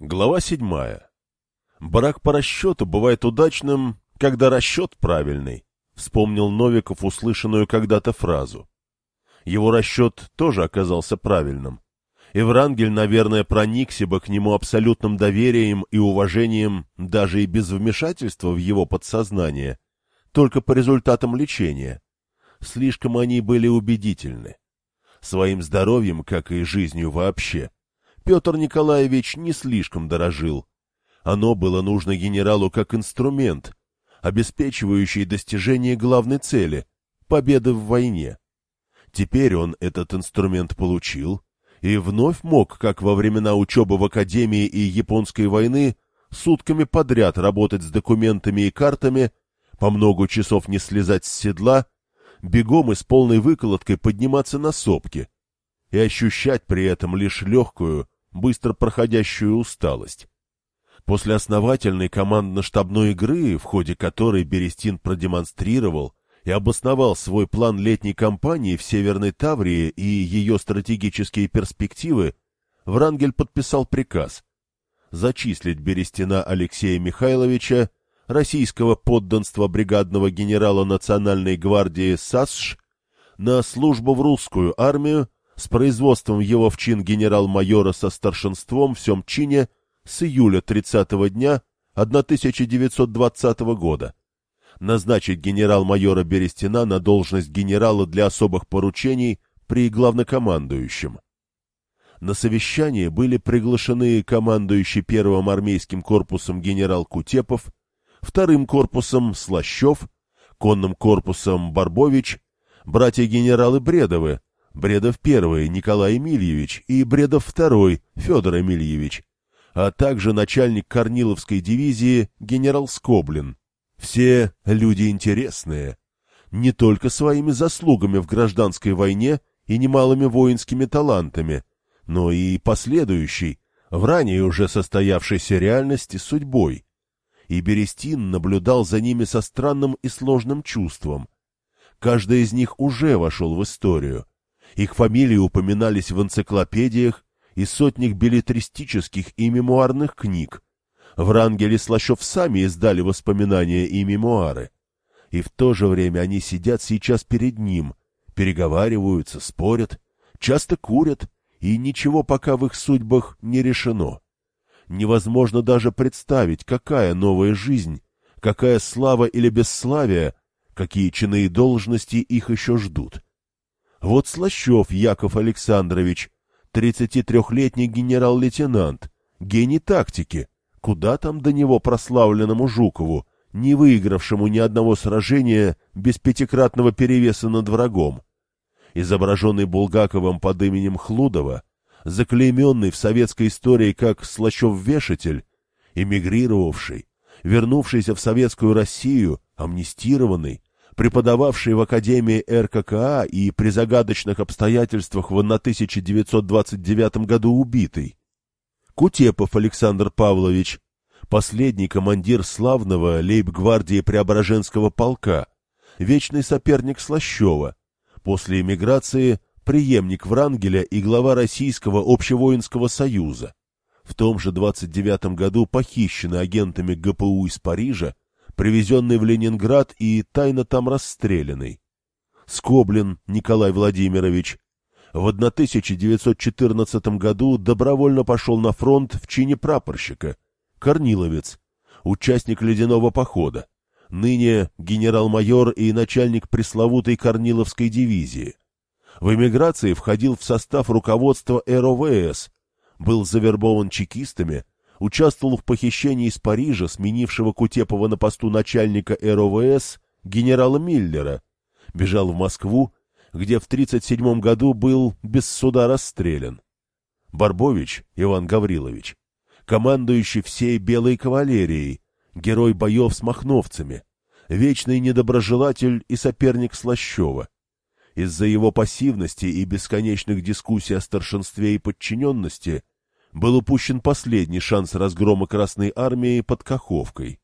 Глава седьмая. Брак по расчету бывает удачным, когда расчет правильный, вспомнил Новиков услышанную когда-то фразу. Его расчет тоже оказался правильным. И Врангель, наверное, проникся бы к нему абсолютным доверием и уважением даже и без вмешательства в его подсознание, только по результатам лечения. Слишком они были убедительны. Своим здоровьем, как и жизнью вообще – Петр Николаевич не слишком дорожил. Оно было нужно генералу как инструмент, обеспечивающий достижение главной цели — победы в войне. Теперь он этот инструмент получил и вновь мог, как во времена учебы в Академии и Японской войны, сутками подряд работать с документами и картами, по много часов не слезать с седла, бегом и с полной выкладкой подниматься на сопки и ощущать при этом лишь легкую, быстро проходящую усталость. После основательной командно-штабной игры, в ходе которой Берестин продемонстрировал и обосновал свой план летней кампании в Северной Таврии и ее стратегические перспективы, Врангель подписал приказ зачислить Берестина Алексея Михайловича, российского подданства бригадного генерала Национальной гвардии САСШ, на службу в русскую армию с производством его в чин генерал-майора со старшинством в всем чине с июля 30-го дня 1920 года. Назначить генерал-майора Берестина на должность генерала для особых поручений при главнокомандующем. На совещание были приглашены командующий первым армейским корпусом генерал Кутепов, вторым корпусом Слащев, конным корпусом Барбович, братья-генералы Бредовы, Бредов I Николай Емельевич и Бредов II Федор Емельевич, а также начальник Корниловской дивизии генерал Скоблин. Все люди интересные, не только своими заслугами в гражданской войне и немалыми воинскими талантами, но и последующей, в ранее уже состоявшейся реальности судьбой. И Берестин наблюдал за ними со странным и сложным чувством. Каждый из них уже вошел в историю. Их фамилии упоминались в энциклопедиях и сотнях билетристических и мемуарных книг. Врангель и Слащев сами издали воспоминания и мемуары. И в то же время они сидят сейчас перед ним, переговариваются, спорят, часто курят, и ничего пока в их судьбах не решено. Невозможно даже представить, какая новая жизнь, какая слава или бесславие, какие чины и должности их еще ждут. Вот Слащев Яков Александрович, 33-летний генерал-лейтенант, гений тактики. Куда там до него прославленному Жукову, не выигравшему ни одного сражения без пятикратного перевеса над врагом? Изображенный Булгаковым под именем Хлудова, заклейменный в советской истории как Слащев-вешатель, эмигрировавший, вернувшийся в советскую Россию, амнистированный, преподававший в Академии РККА и при загадочных обстоятельствах в 1929 году убитый. Кутепов Александр Павлович, последний командир славного лейб-гвардии Преображенского полка, вечный соперник Слащева, после эмиграции преемник Врангеля и глава Российского общевоинского союза. В том же 29 году похищенный агентами ГПУ из Парижа привезенный в Ленинград и тайно там расстрелянный. Скоблин Николай Владимирович. В 1914 году добровольно пошел на фронт в чине прапорщика, Корниловец, участник ледяного похода, ныне генерал-майор и начальник пресловутой Корниловской дивизии. В эмиграции входил в состав руководства РОВС, был завербован чекистами, участвовал в похищении из Парижа сменившего Кутепова на посту начальника РОВС генерала Миллера, бежал в Москву, где в 1937 году был без суда расстрелян. Барбович Иван Гаврилович, командующий всей белой кавалерией, герой боев с махновцами, вечный недоброжелатель и соперник Слащева. Из-за его пассивности и бесконечных дискуссий о старшинстве и подчиненности был упущен последний шанс разгрома Красной Армии под Каховкой.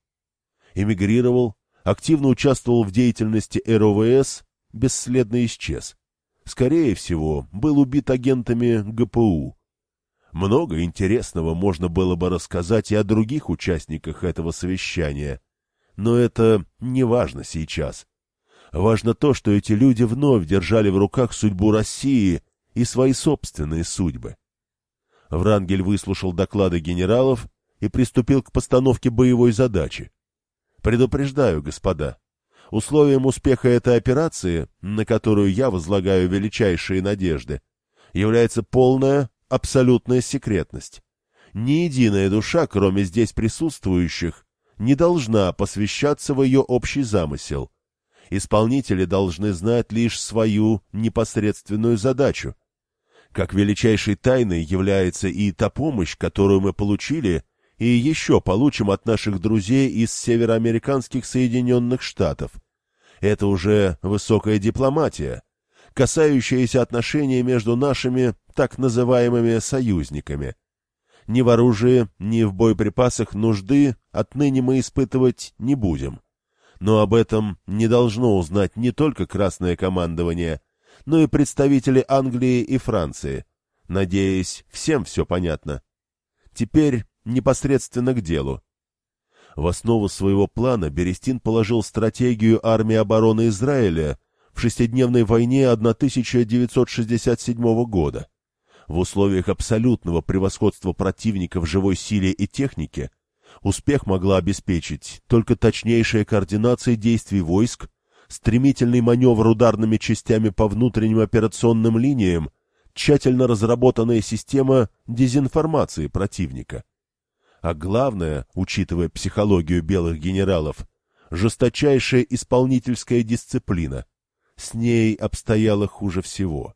Эмигрировал, активно участвовал в деятельности РОВС, бесследно исчез. Скорее всего, был убит агентами ГПУ. Много интересного можно было бы рассказать и о других участниках этого совещания. Но это не важно сейчас. Важно то, что эти люди вновь держали в руках судьбу России и свои собственные судьбы. Врангель выслушал доклады генералов и приступил к постановке боевой задачи. Предупреждаю, господа, условием успеха этой операции, на которую я возлагаю величайшие надежды, является полная, абсолютная секретность. Ни единая душа, кроме здесь присутствующих, не должна посвящаться в ее общий замысел. Исполнители должны знать лишь свою непосредственную задачу. Как величайшей тайной является и та помощь, которую мы получили и еще получим от наших друзей из североамериканских Соединенных Штатов. Это уже высокая дипломатия, касающаяся отношений между нашими так называемыми союзниками. Ни в оружии, ни в боеприпасах нужды отныне мы испытывать не будем. Но об этом не должно узнать не только Красное командование, но и представители Англии и Франции. Надеюсь, всем все понятно. Теперь непосредственно к делу. В основу своего плана Берестин положил стратегию армии обороны Израиля в шестидневной войне 1967 года. В условиях абсолютного превосходства противника в живой силе и технике успех могла обеспечить только точнейшая координация действий войск, стремительный маневр ударными частями по внутренним операционным линиям, тщательно разработанная система дезинформации противника. А главное, учитывая психологию белых генералов, жесточайшая исполнительская дисциплина. С ней обстояло хуже всего.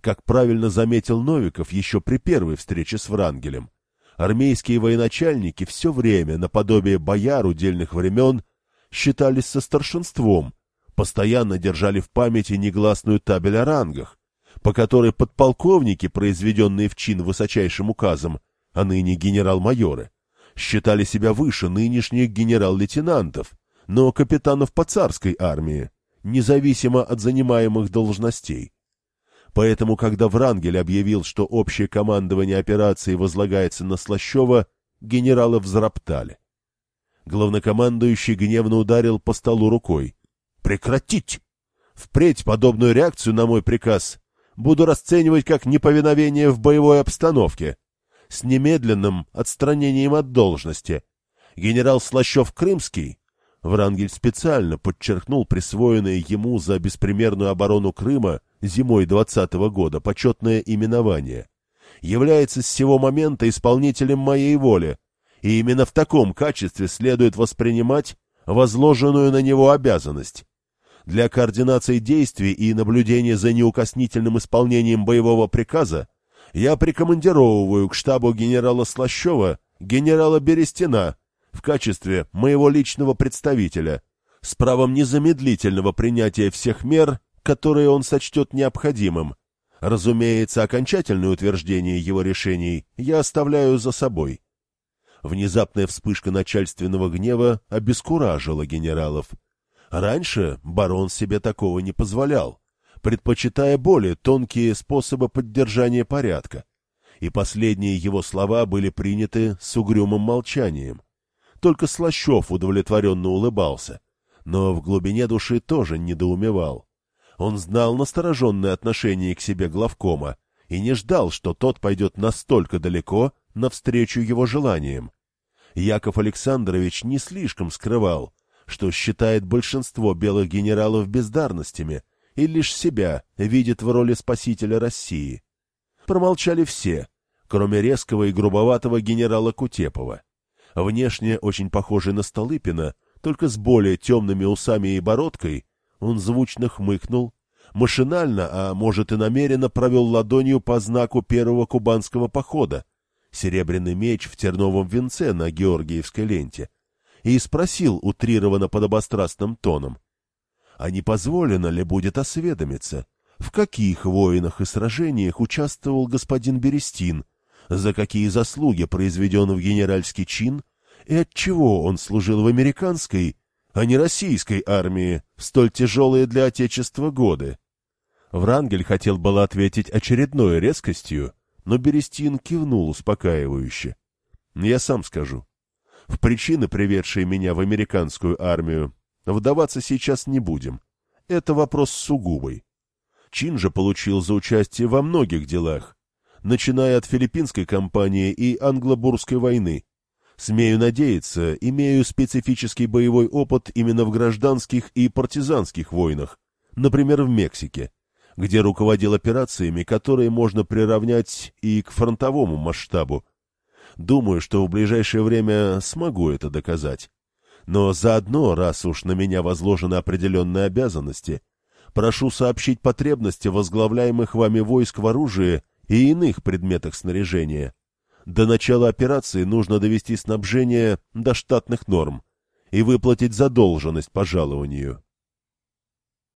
Как правильно заметил Новиков еще при первой встрече с Врангелем, армейские военачальники все время, наподобие бояр удельных времен, считались со старшинством, постоянно держали в памяти негласную табель о рангах, по которой подполковники, произведенные в чин высочайшим указом, а ныне генерал-майоры, считали себя выше нынешних генерал-лейтенантов, но капитанов по царской армии, независимо от занимаемых должностей. Поэтому, когда Врангель объявил, что общее командование операции возлагается на Слащева, генералы взроптали. Главнокомандующий гневно ударил по столу рукой. «Прекратить! Впредь подобную реакцию на мой приказ буду расценивать как неповиновение в боевой обстановке с немедленным отстранением от должности. Генерал Слащев-Крымский, Врангель специально подчеркнул присвоенное ему за беспримерную оборону Крыма зимой двадцатого года почетное именование, является с сего момента исполнителем моей воли, и именно в таком качестве следует воспринимать возложенную на него обязанность. Для координации действий и наблюдения за неукоснительным исполнением боевого приказа я прикомандировываю к штабу генерала Слащева генерала Берестина в качестве моего личного представителя с правом незамедлительного принятия всех мер, которые он сочтет необходимым. Разумеется, окончательное утверждение его решений я оставляю за собой. Внезапная вспышка начальственного гнева обескуражила генералов. Раньше барон себе такого не позволял предпочитая более тонкие способы поддержания порядка, и последние его слова были приняты с угрюмым молчанием. Только Слащев удовлетворенно улыбался, но в глубине души тоже недоумевал. Он знал настороженное отношение к себе главкома и не ждал, что тот пойдет настолько далеко навстречу его желаниям. Яков Александрович не слишком скрывал, что считает большинство белых генералов бездарностями и лишь себя видит в роли спасителя России. Промолчали все, кроме резкого и грубоватого генерала Кутепова. Внешне очень похожий на Столыпина, только с более темными усами и бородкой, он звучно хмыкнул, машинально, а может и намеренно провел ладонью по знаку первого кубанского похода, серебряный меч в терновом венце на Георгиевской ленте, и спросил утрированно подобострастным тоном — а не позволено ли будет осведомиться, в каких войнах и сражениях участвовал господин Берестин, за какие заслуги произведен в генеральский чин и отчего он служил в американской, а не российской армии в столь тяжелые для Отечества годы. Врангель хотел было ответить очередной резкостью, но Берестин кивнул успокаивающе. Я сам скажу. В причины, приведшие меня в американскую армию, вдаваться сейчас не будем. Это вопрос сугубый. Чин же получил за участие во многих делах, начиная от филиппинской кампании и англобурской войны. Смею надеяться, имею специфический боевой опыт именно в гражданских и партизанских войнах, например, в Мексике, где руководил операциями, которые можно приравнять и к фронтовому масштабу. Думаю, что в ближайшее время смогу это доказать. Но заодно, раз уж на меня возложены определенные обязанности, прошу сообщить потребности возглавляемых вами войск в оружии и иных предметах снаряжения. До начала операции нужно довести снабжение до штатных норм и выплатить задолженность по жалованию.